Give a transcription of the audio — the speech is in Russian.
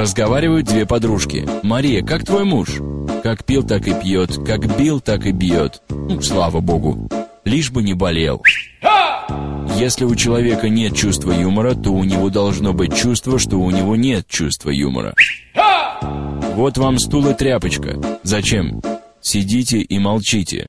Разговаривают две подружки. «Мария, как твой муж?» «Как пил, так и пьет, как бил, так и бьет». Ну, слава богу. Лишь бы не болел. Если у человека нет чувства юмора, то у него должно быть чувство, что у него нет чувства юмора. Вот вам стул и тряпочка. Зачем? Сидите и молчите.